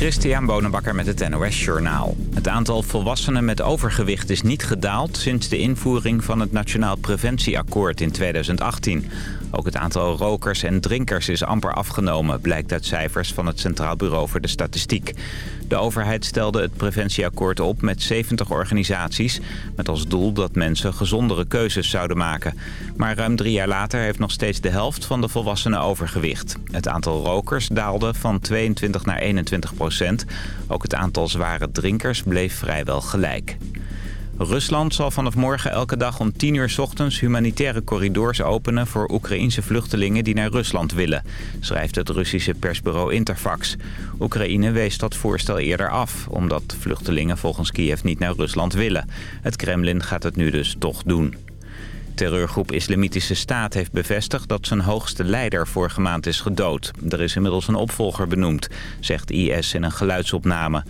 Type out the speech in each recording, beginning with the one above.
Christian Bonenbakker met het NOS Journaal. Het aantal volwassenen met overgewicht is niet gedaald... sinds de invoering van het Nationaal Preventieakkoord in 2018. Ook het aantal rokers en drinkers is amper afgenomen... blijkt uit cijfers van het Centraal Bureau voor de Statistiek. De overheid stelde het preventieakkoord op met 70 organisaties... met als doel dat mensen gezondere keuzes zouden maken. Maar ruim drie jaar later heeft nog steeds de helft van de volwassenen overgewicht. Het aantal rokers daalde van 22 naar 21 procent. Ook het aantal zware drinkers bleef vrijwel gelijk. Rusland zal vanaf morgen elke dag om 10 uur ochtends humanitaire corridors openen voor Oekraïense vluchtelingen die naar Rusland willen, schrijft het Russische persbureau Interfax. Oekraïne wees dat voorstel eerder af, omdat vluchtelingen volgens Kiev niet naar Rusland willen. Het Kremlin gaat het nu dus toch doen. Terreurgroep Islamitische Staat heeft bevestigd dat zijn hoogste leider vorige maand is gedood. Er is inmiddels een opvolger benoemd, zegt IS in een geluidsopname.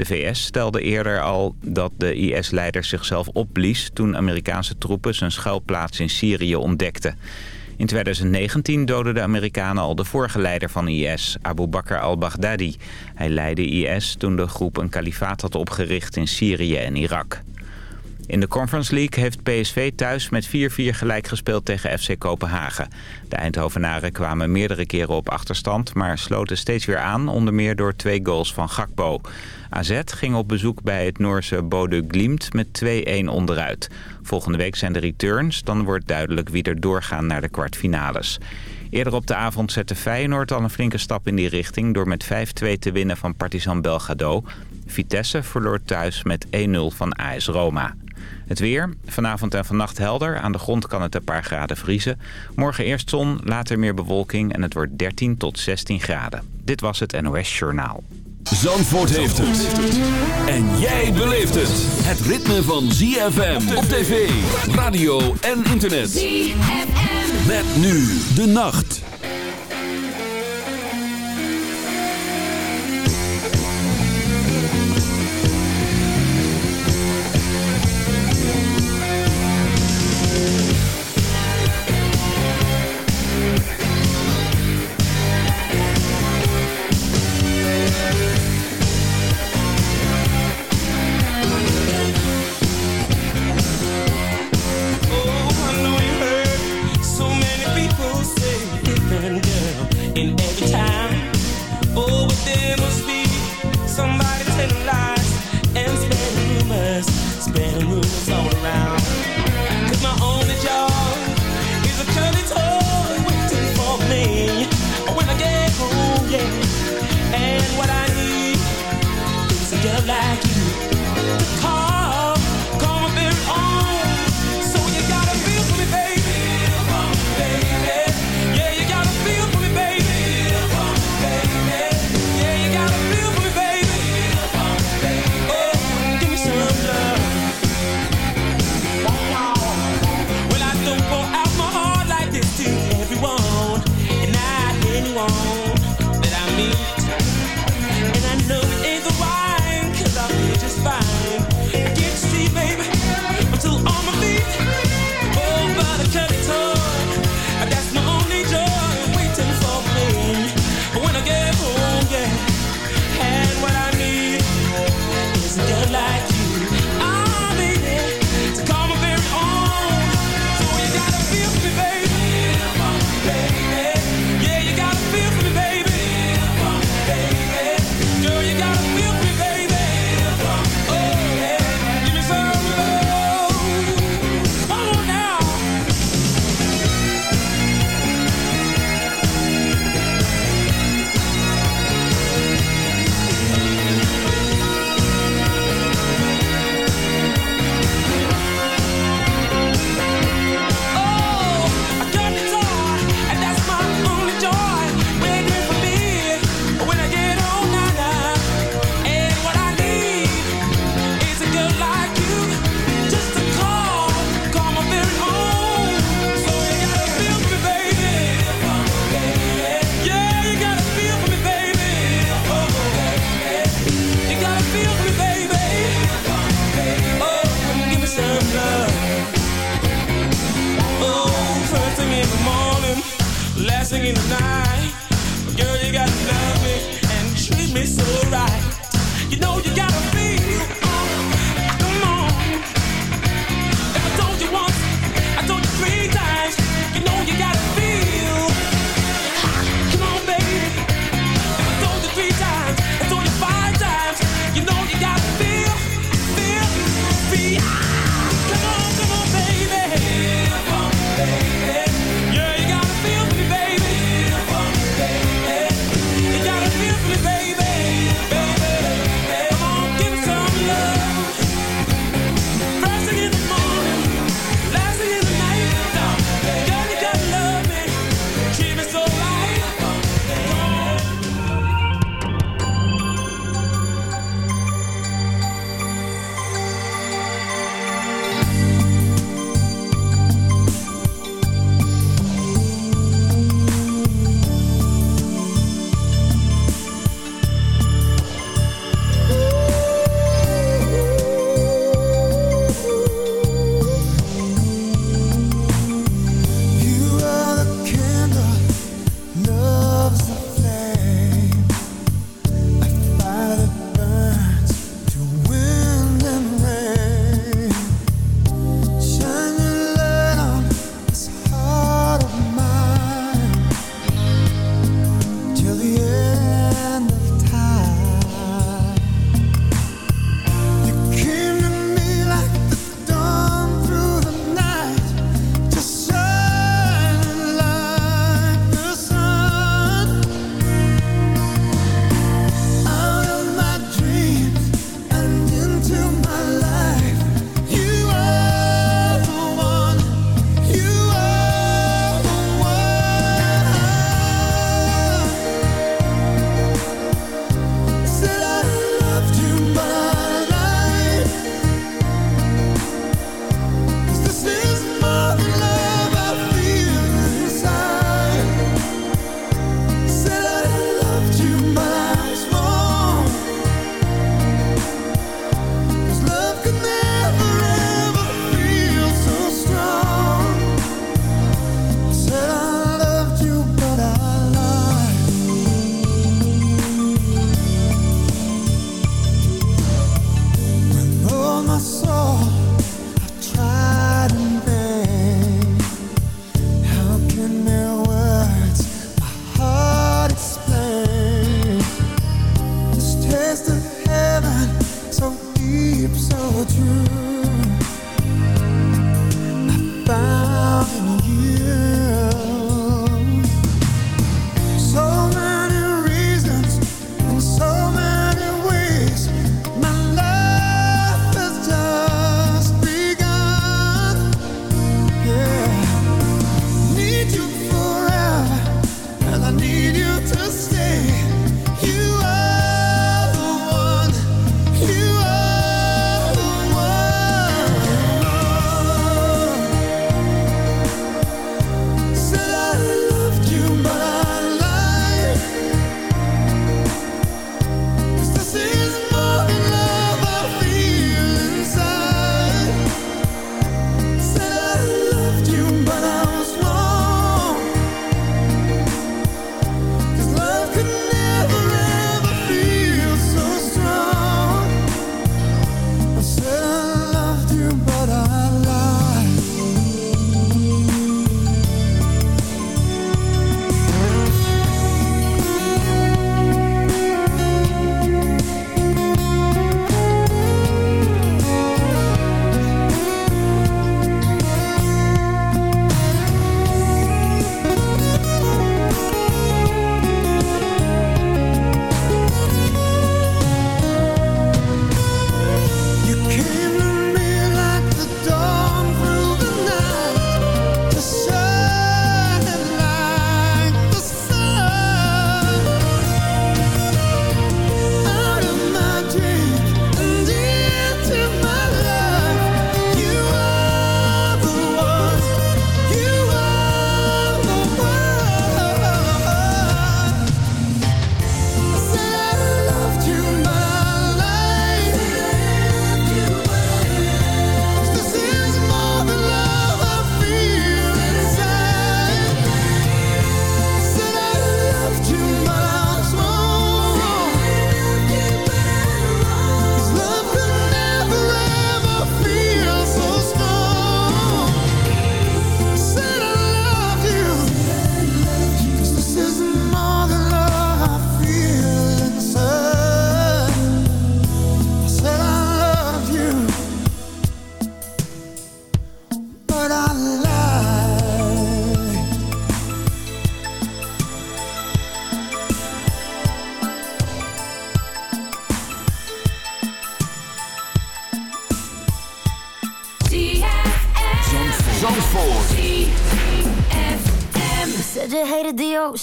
De VS stelde eerder al dat de IS-leider zichzelf opblies... toen Amerikaanse troepen zijn schuilplaats in Syrië ontdekten. In 2019 doden de Amerikanen al de vorige leider van IS, Abu Bakr al-Baghdadi. Hij leidde IS toen de groep een kalifaat had opgericht in Syrië en Irak. In de Conference League heeft PSV thuis met 4-4 gelijk gespeeld tegen FC Kopenhagen. De Eindhovenaren kwamen meerdere keren op achterstand, maar sloten steeds weer aan, onder meer door twee goals van Gakpo. AZ ging op bezoek bij het Noorse Bodø Glimt met 2-1 onderuit. Volgende week zijn de returns, dan wordt duidelijk wie er doorgaan naar de kwartfinales. Eerder op de avond zette Feyenoord al een flinke stap in die richting... door met 5-2 te winnen van Partizan Belgrado. Vitesse verloor thuis met 1-0 van AS Roma. Het weer. Vanavond en vannacht helder. Aan de grond kan het een paar graden vriezen. Morgen eerst zon, later meer bewolking en het wordt 13 tot 16 graden. Dit was het NOS Journaal. Zandvoort heeft het. En jij beleeft het. Het ritme van ZFM op tv, radio en internet. ZFM. Met nu de nacht.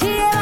Let's.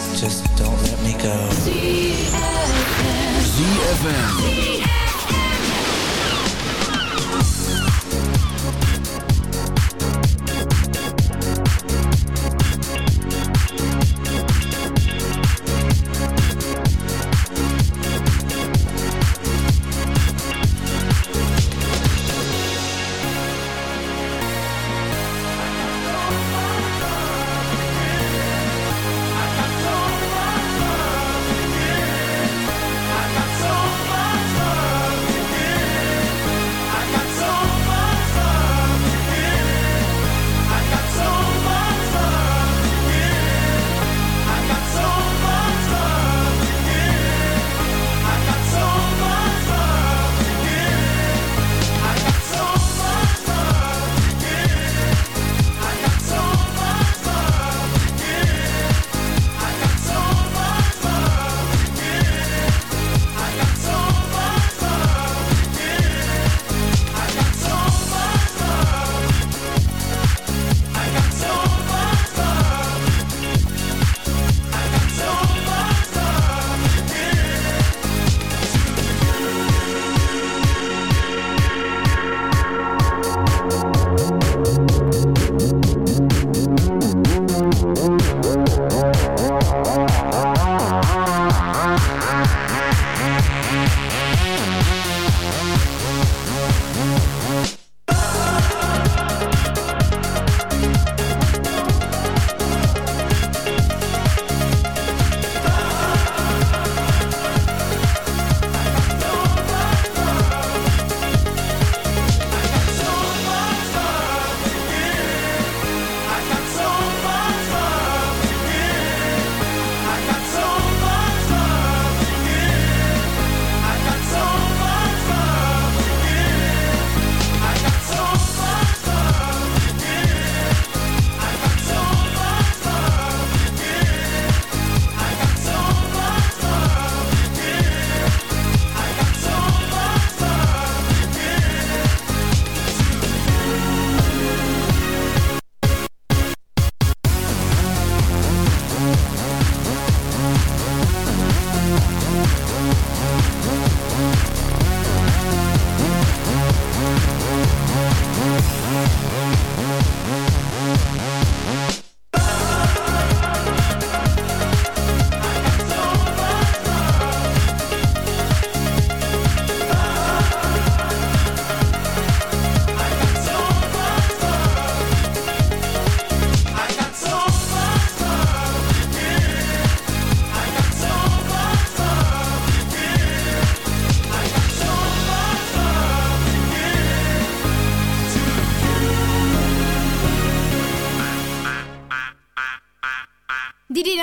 just don't let me go. ZFM.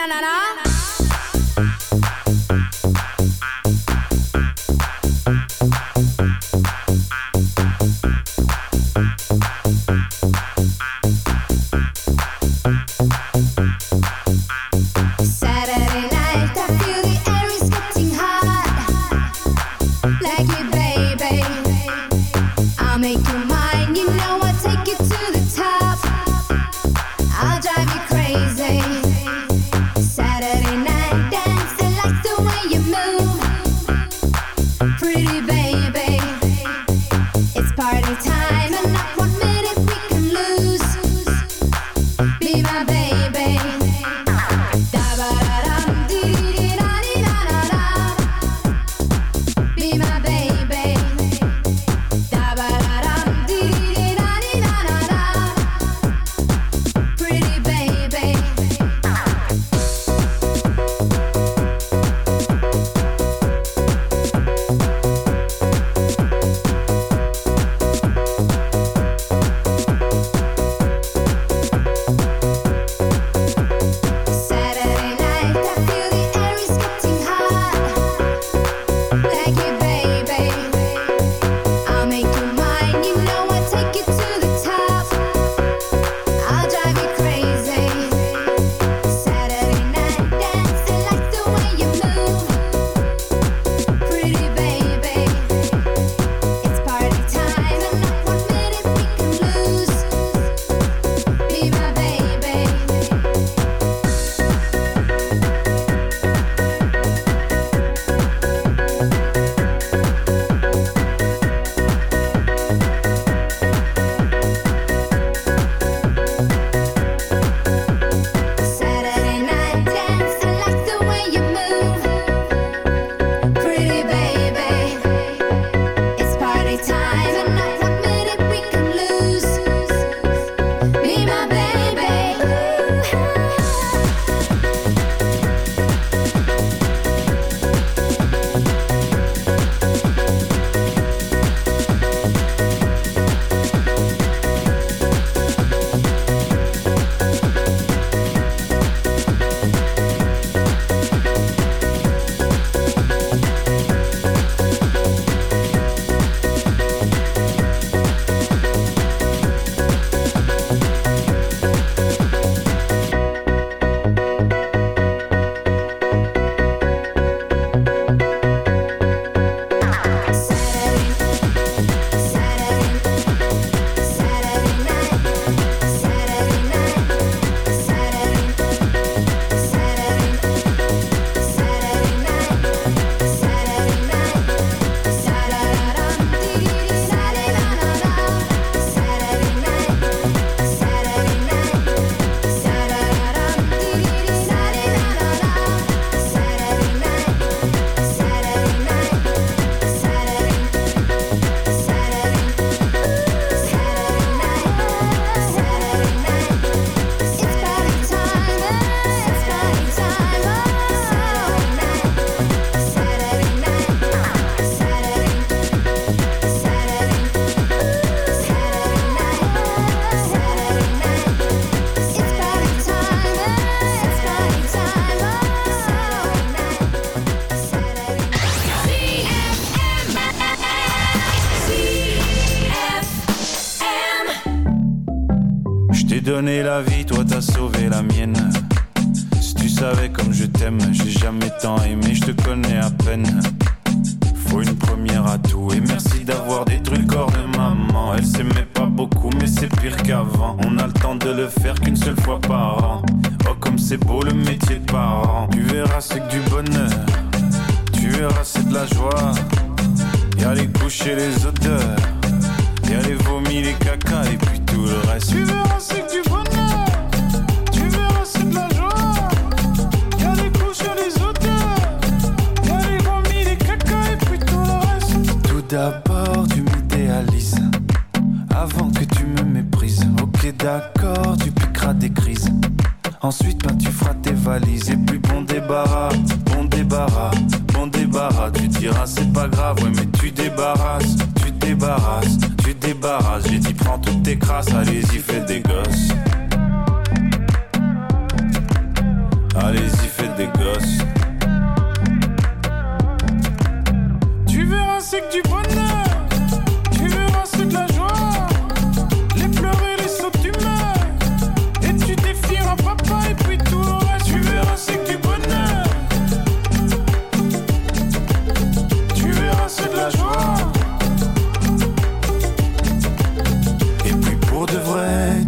Na na na.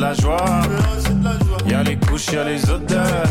de la joie. Y'a les couches, y'a les odeurs.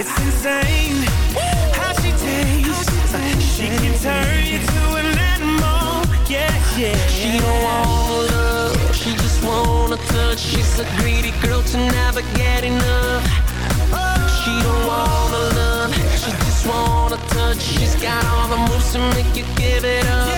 It's insane how she tastes. She can turn you to a animal. Yeah, yeah. She don't want love. She just wanna touch. She's a greedy girl to never get enough. She don't wanna love. She just wanna touch. She's got all the moves to make you give it up.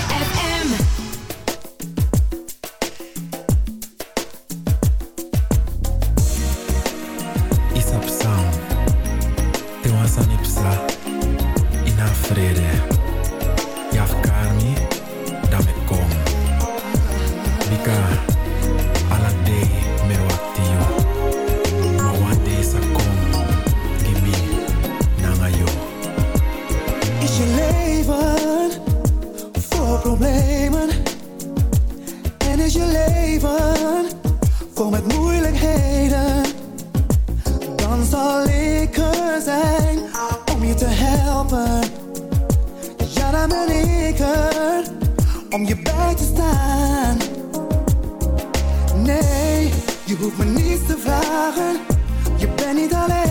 om je bij te staan. Nee, je hoeft me niets te vragen, je bent niet alleen.